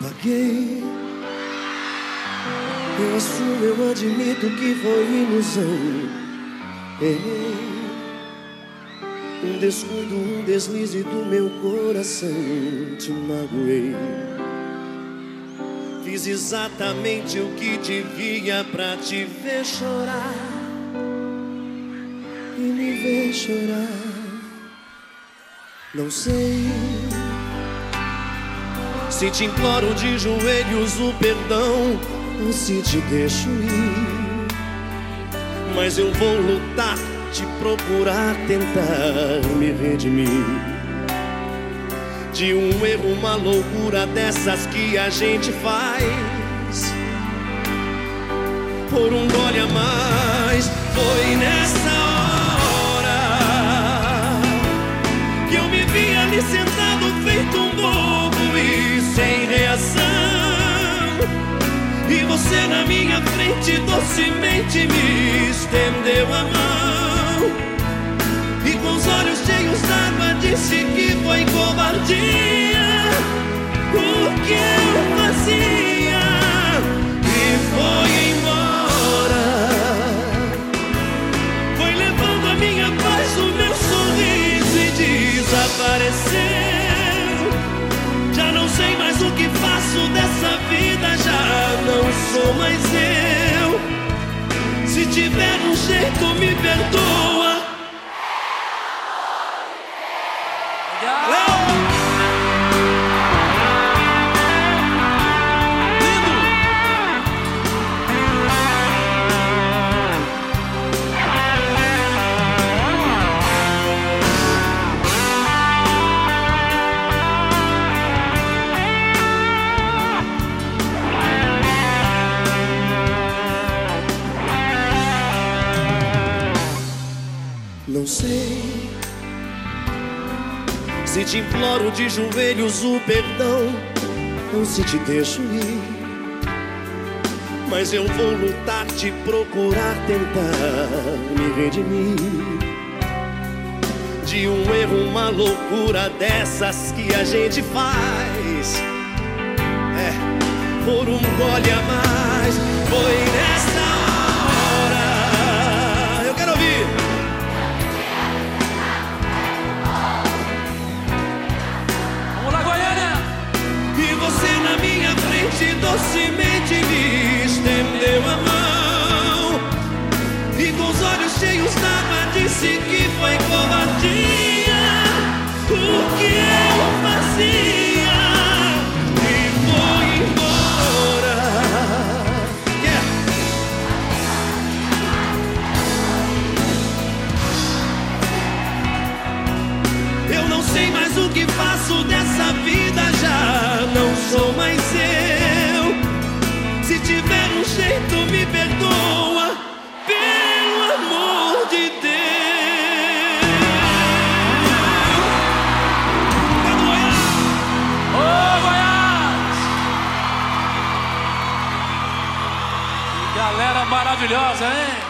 Paguei. Eu assumo, eu admito que foi ilusão. Errei. Um descuido, um deslize do meu coração. Te magoei. Fiz exatamente o que devia pra te ver chorar. E me ver chorar. Não sei se te imploro de joelhos o perdão ou se te deixo ir. Mas eu vou lutar, te procurar, tentar me redimir. De um erro, uma loucura dessas que a gente faz. Por um gole a mais, foi nessa na minha frente docemente me estendeu a mão. E com os olhos cheios d'água disse que foi covardia. O que eu fazia e foi embora. Foi levando a minha paz, o meu sorriso e desapareceu. Já não sei mais o que faço dessa vida, sou mais eu. Se tiver um jeito, me perdoa. Não se te imploro de joelhos o perdão ou se te deixo ir. Mas eu vou lutar, te procurar, tentar me redimir. De um erro, uma loucura dessas que a gente faz. É, por um gole a Eu não sei mais o que faço dessa vida, já não sou mais eu. Se tiver um jeito, me perdoa, pelo amor de Deus. Tá? Ô, Goiás! Galera maravilhosa, hein?